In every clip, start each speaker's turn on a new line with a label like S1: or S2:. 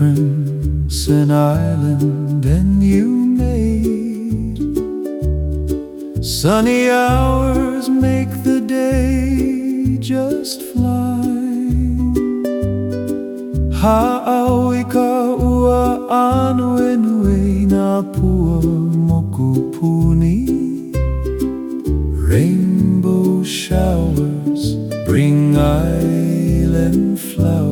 S1: an island and you made Sunny hours make the day just fly. Ha'awi ka ua anuenue na pua mokupuni. Rainbow showers bring island flowers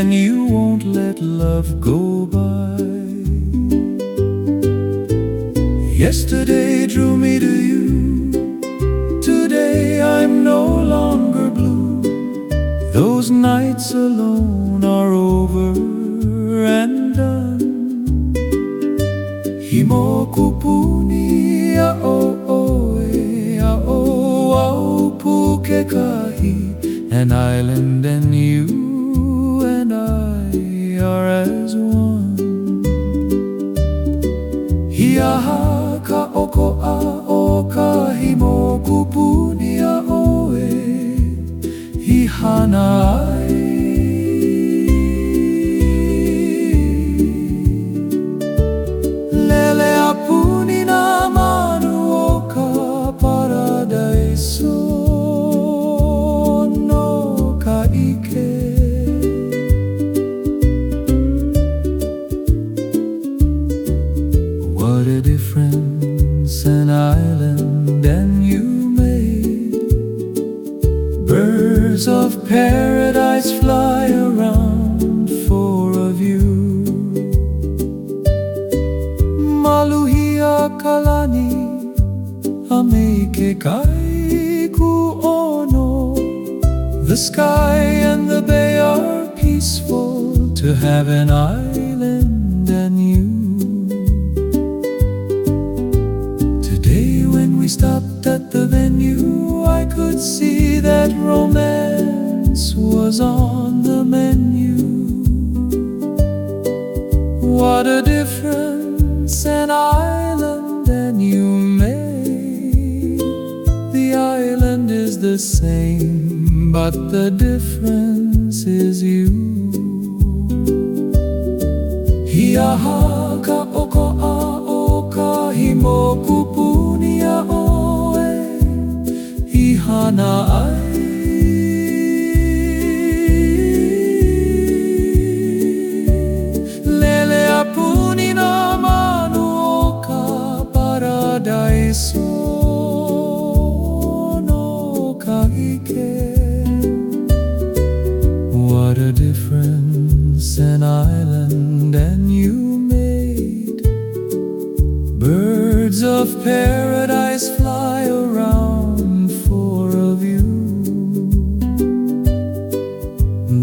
S1: and you won't let love go by. Yesterday drew me to you. Today I'm no longer blue. Those nights alone are over and done. Himokupuni a o o e a o au puke kahi An island and you are as one. Hiaha ka oko a o ka himokupuni a o e Hihana a difference an island and you made Birds of paradise fly around four of you. Maluhia kalani Ameke kai ku ono. The sky and the bay are peaceful To have an island we stopped at the venue I could see that romance was on the menu. What a difference an island and you made The island is the same But the difference is you. Hiaha ka oko a o ka Lele a puni na manu o ka paradiso no ka ike. What a difference an island and you made. Birds of paradise fly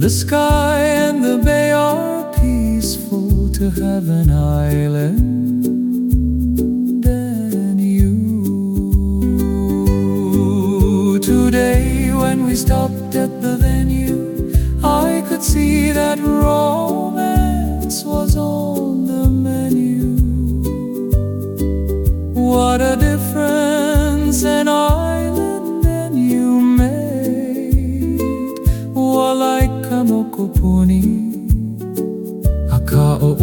S1: The sky and the bay are peaceful to have an island and you. Today when we stopped at the venue I could see that romance was on the menu. What a difference an a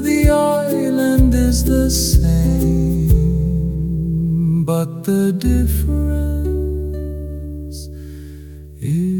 S1: The island is the same But the difference is